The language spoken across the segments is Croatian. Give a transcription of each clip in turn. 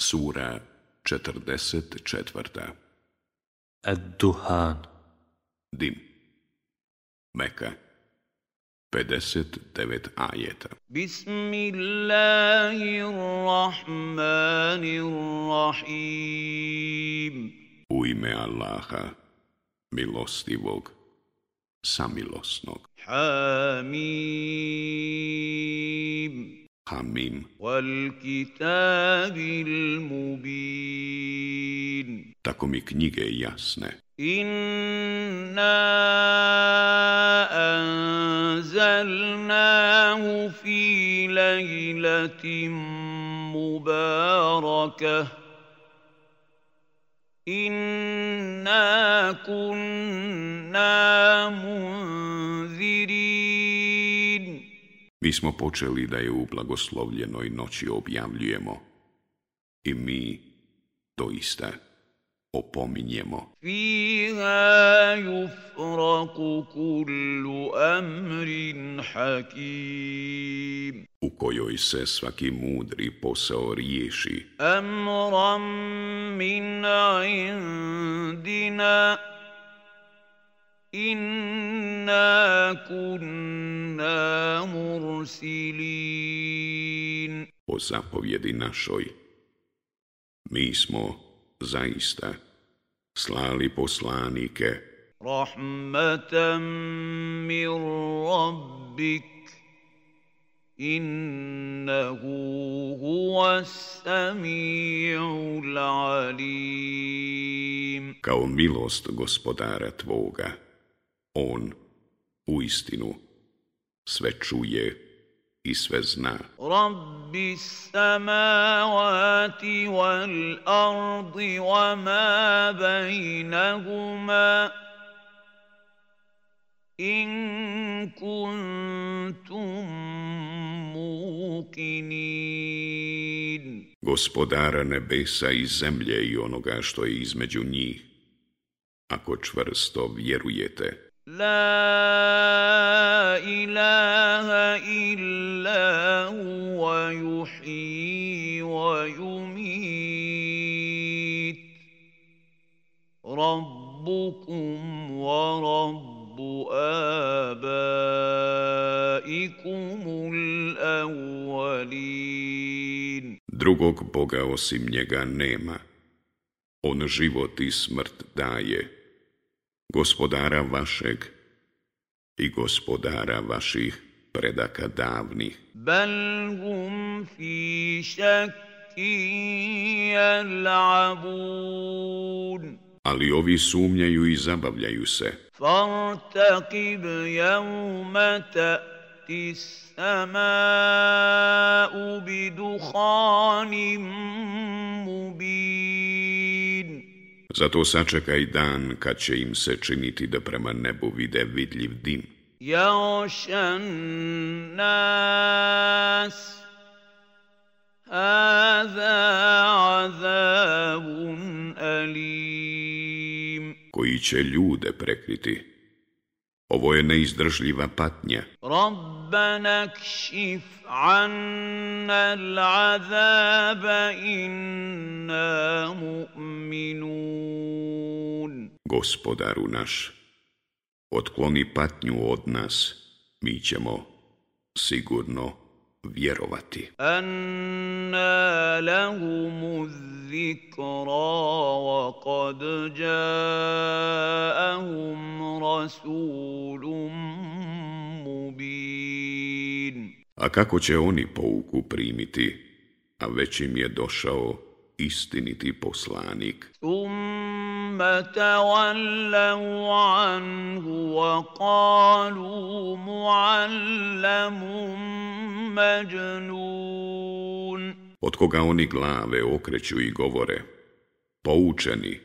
Sura 44. Ad-Duhan. Dim. Meka. 59 ajeta. Bismillahirrahmanirrahim. U ime Allaha, milostivog, samilosnog. Hamim. حميم. والكتاب المبين Tako mi knjige jasne. إنا أنزلناه في ليلة مباركة إنا كنا منذرين mi smo počeli da je u blagoslovljenoj noći objavljujemo. I mi doista opominjemo. Fiha jufraku kullu amrin hakim. U kojoj se svaki mudri posao riješi. Amram min indina inna kunna mursilin. O zapovjedi našoj, mi smo zaista slali poslanike. Rahmatan min rabbik, innahu huwa sami'ul alim. Kao milost gospodara Tvoga on u istinu sve čuje i sve zna. Rabbi samavati wal ardi wa ma bejnahuma in kuntum mukinin. Gospodara nebesa i zemlje i onoga što je između njih, ako čvrsto vjerujete. La ilaha illa huwa yuhyi wa yumit Rabbukum wa rabbu abaikumul awwalin Drugog Boga osim njega nema. On život i smrt daje Gospodara vašeg i gospodara vaših predaka davnih. بل هم في شك يلعبون Ali ovi sumnjaju i zabavljaju se. فارتقب يوم تأتي السماء بدخان مبين Zato sačekaj dan kad će im se činiti da prema nebu vide vidljiv dim. Jošan nas, azabun alim. Koji će ljude prekriti. Ovo je neizdržljiva patnja. Rabbana kšif anna l'azaba inna mu'minun. Gospodaru naš, otkloni patnju od nas, mi ćemo sigurno vjerovati. Anna lahumu zikra wa kad jaahum rasulum mubin. A kako će oni pouku primiti, a već im je došao istiniti poslanik. Wa. Od koga oni glave okreću i govore, poučeni,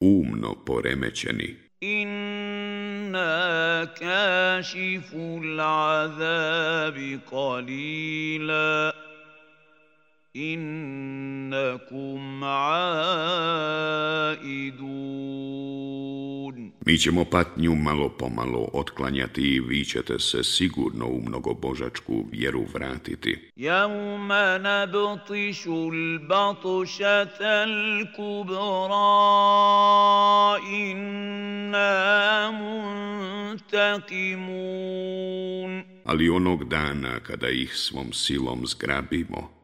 umno poremećeni. Inna kašifu l'azabi qalila innakum aidun. Mi ćemo patnju malo pomalo otklanjati i vi ćete se sigurno u mnogobožačku vjeru vratiti. Jauma nabtišu l'batušata l'kubra inna muntakimun. Ali onog dana kada ih svom silom zgrabimo,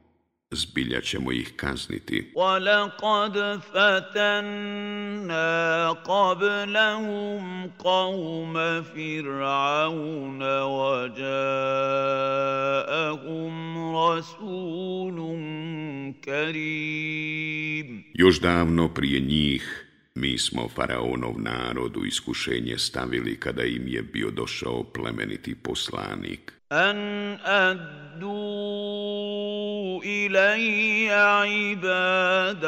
zbilja ćemo ih kazniti. ولقد فتنا قبلهم قوم فرعون وجاءهم رسول كريم Još davno prije njih mi smo faraonov narod u iskušenje stavili kada im je bio došao plemeniti poslanik. An addu ilaja ibadallah,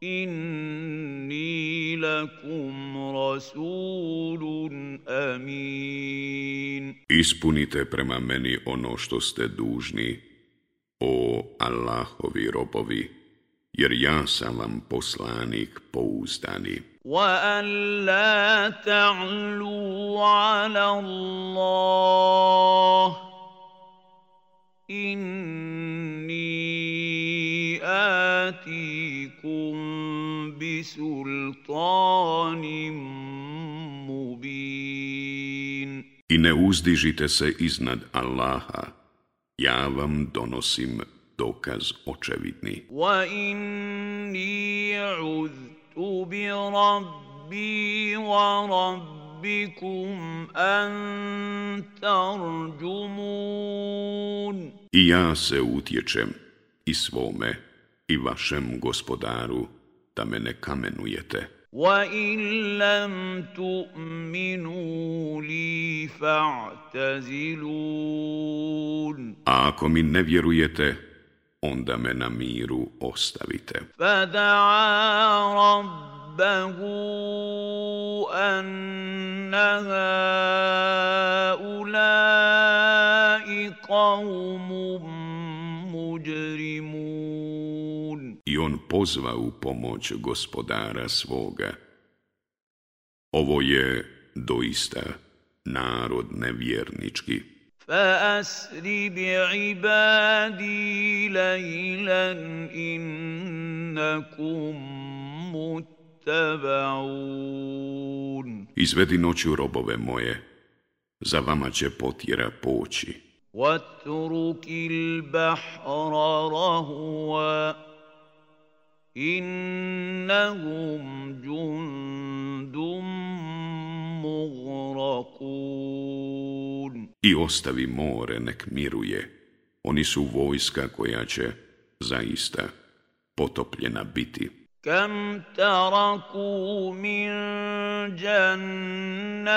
inni lakum rasulun amin. Ispunite prema meni ono što ste dužni, o Allahovi robovi jer ja sam vam poslanik pouzdani. وأن لا تعلوا على الله إني آتيكم بسلطان مبين I ne uzdižite se iznad Allaha, ja vam donosim dokaz očevidni. وإني عذت بربي وربكم أن ترجمون I ja se utječem i svome i vašem gospodaru da me ne kamenujete. وإن لم تؤمنوا لي فاعتزلون A ako mi ne vjerujete, onda me na miru ostavite. Fada'a rabbahu anna haulai muđrimun. I on pozva u pomoć gospodara svoga. Ovo je doista narod nevjernički. فأسر بعبادي ليلا إنكم متبعون Izvedi noću robove moje, za vama će potjera poći. واترك البحر رهوا إنهم جند مغرقون i ostavi more nek miruje. Oni su vojska koja će zaista potopljena biti. Kam taraku min džannatin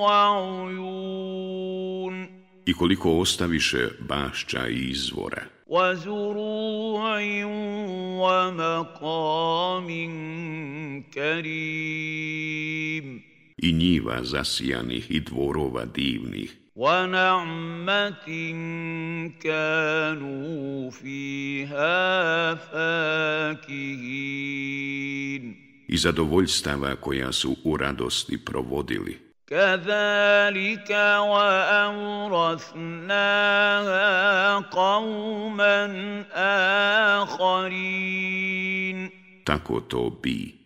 wa I koliko ostaviše bašća i izvora. Wa zuru'in wa karim I njiva zasijanih i dvorova divnih. ونعمة كانوا فيها فاكهين I zadovoljstava koja su u radosti provodili. كذلك وأورثناها قوما آخرين Tako to bi.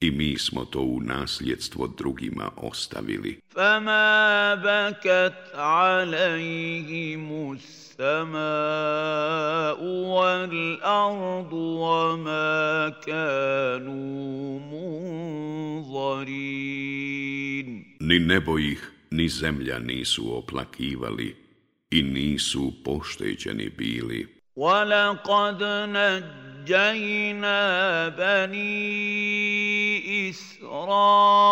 i mi smo to u nasljedstvo drugima ostavili. Fama bakat alaihimu sama'u wal ardu wa ma kanu munzarin. Ni nebo ih, ni zemlja nisu oplakivali i nisu pošteđeni bili. Walaqad nađajna bani إسرائيل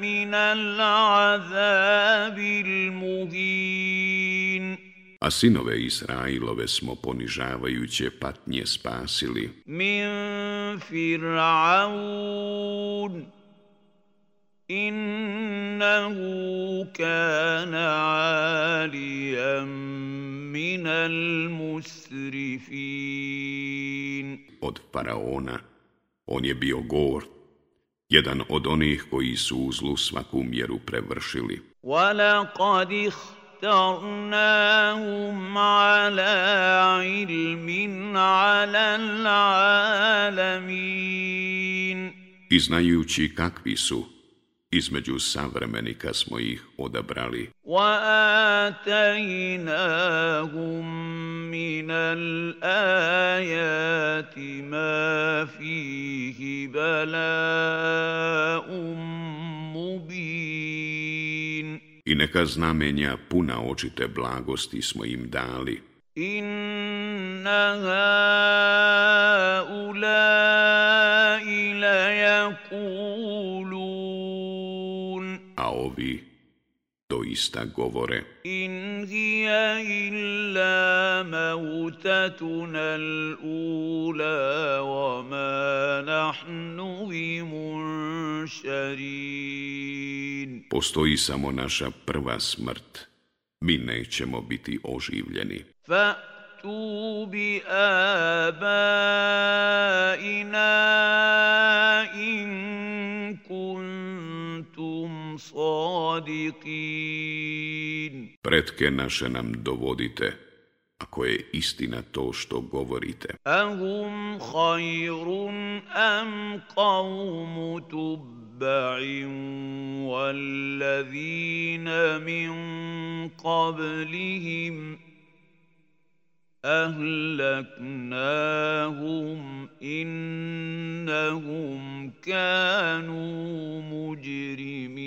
من العذاب المهين A sinove Israilove smo ponižavajuće patnje spasili من فرعون إنه كان عاليا من المسرفين Od faraona, on je bio gor, jedan od onih koji su u zlu svaku mjeru prevršili. ولقد اخترناهم على علم على العالمين I znajući kakvi su, između savremenika smo ih odabrali. واتيناهم من الايات ما فيه بلاء مبين I neka znamenja puna očite blagosti smo im dali. ان هؤلاء ليقولون doista govore. ان هي الا موتتنا الاولى وما نحن بمنشرين Postoji samo naša prva smrt. Mi nećemo biti oživljeni. فاتوا بابائنا ان كنتم صادقين pretke naše nam dovodite, ako je istina to što govorite. Ahum hajrun am kavmu tubba'in wallazina min qablihim ahlaknahum innahum kanu mujrimin.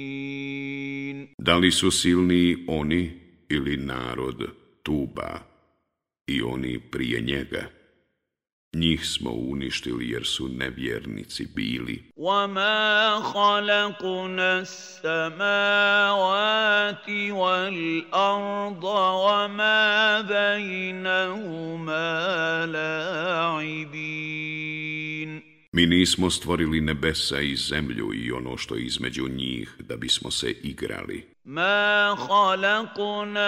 Da li su silni oni ili narod tuba i oni prije njega? Njih smo uništili jer su nevjernici bili. وما خلقنا السماوات والارض وما بينهما لاعبين Mi nismo stvorili nebesa i zemlju i ono što je između njih da bismo se igrali. ما خلقناهما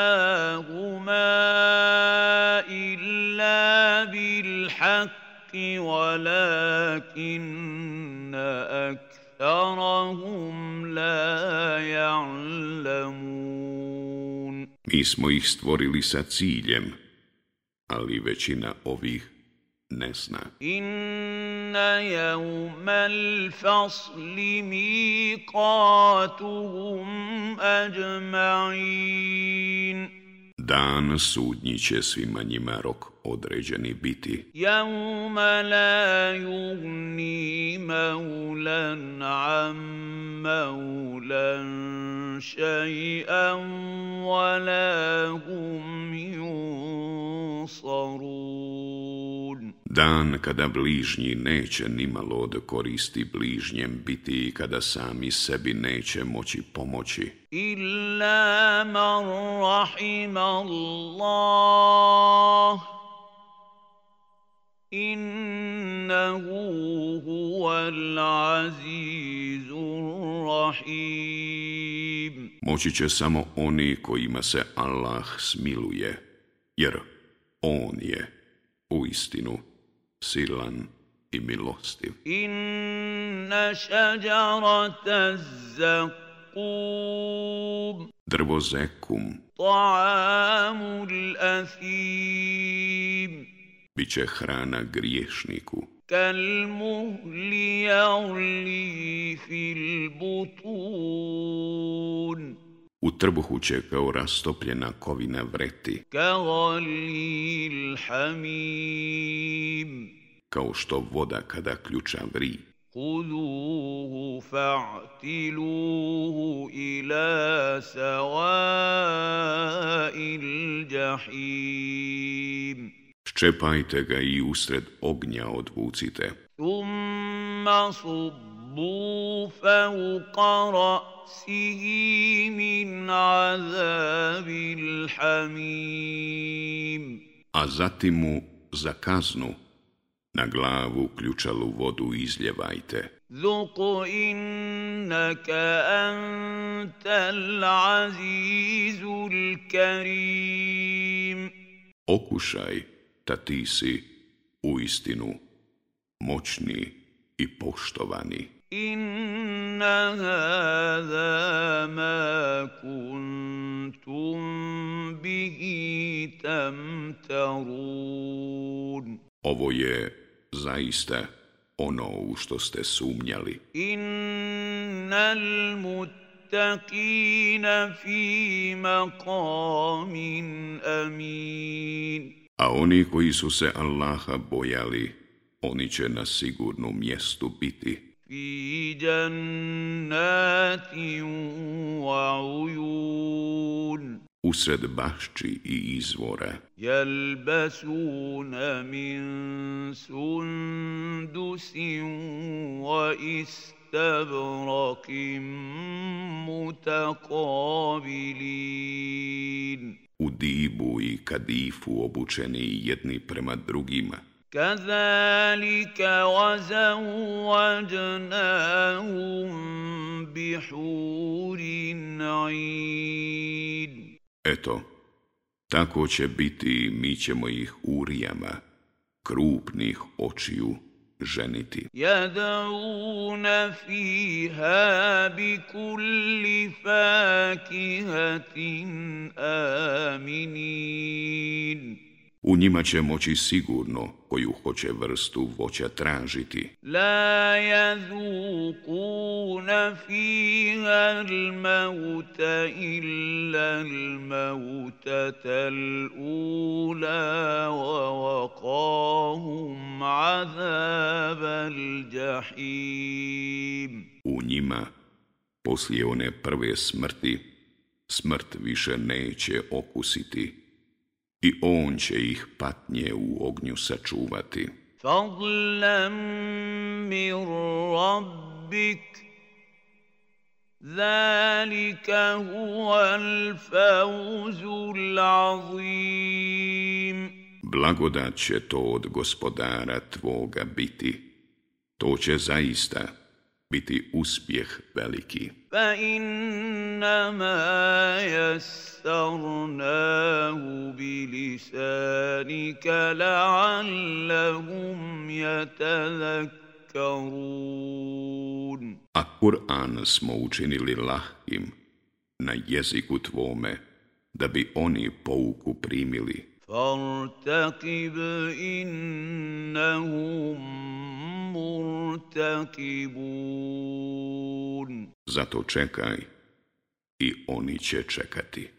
الا بالحق ولكن اكثرهم لا يعلمون Mi smo ih stvorili sa ciljem, ali većina ovih نسنا إن يوم الفصل ميقاتهم أجمعين Dan sudnji će svima njima rok određeni biti. Jauma la yugni maulan am maulan šaj'an wa la hum yunsarun. Dan kada bližnji neće nimalo od koristi bližnjem biti i kada sami sebi neće moći pomoći. Illa man rahim Allah, innahu huval azizur rahim. Moći će samo oni kojima se Allah smiluje, jer On je u istinu silan i milostiv. إن شجرة الزقوم Drvo zekum طعام الأثيم bit će hrana griješniku, كالمهل يغلي في البطون u trbuhu će kao rastopljena kovina vreti, كغلي الحميم kao što voda kada ključa vri. خذوه فاعتلوه إلى سواء الجحيم Ščepajte ga i usred ognja odvucite. ثم صبوا فوق رأسه من عذاب الحميم a zatim mu za kaznu na glavu ključalu vodu izljevajte. Zuku innaka antal azizul karim. Okušaj, ta ti si u istinu moćni i poštovani. Inna hada ma kuntum bihi tamtarun. Ovo je zaista ono u što ste sumnjali. Innal muttaqina fi maqamin amin. A oni koji su se Allaha bojali, oni će na sigurnom mjestu biti. Fi jannatin wa uyun. Usred bašči i izvora. Jelbasuna min sundusin wa istabrakim mutakabilin. U dibu i kadifu obučeni jedni prema drugima. كذلك وزوجناهم بحور عين Eto, tako će biti mi ćemo ih urijama, krupnih očiju, ženiti. Jadauna fiha bi kulli fakihatin aminin. U njima će moći sigurno koju hoće vrstu voća tražiti. La yadhuquna fiha al-mauta illa al-mautata al-ula wa waqahum azab al-jahim. U njima, poslije one prve smrti, smrt više neće okusiti i on će ih patnje u ognju sačuvati. Fadlan min rabbik, zalika huwa al-fawzul azim. Blagodat će to od gospodara tvoga biti. To će zaista biti uspjeh veliki. Fa innama yassarnahu bilisanika la'allahum yatadhakkarun. A Kur'an smo učinili lahkim na jeziku tvome, da bi oni pouku primili. فارتقب إنهم مرتقبون Zato čekaj i oni će čekati.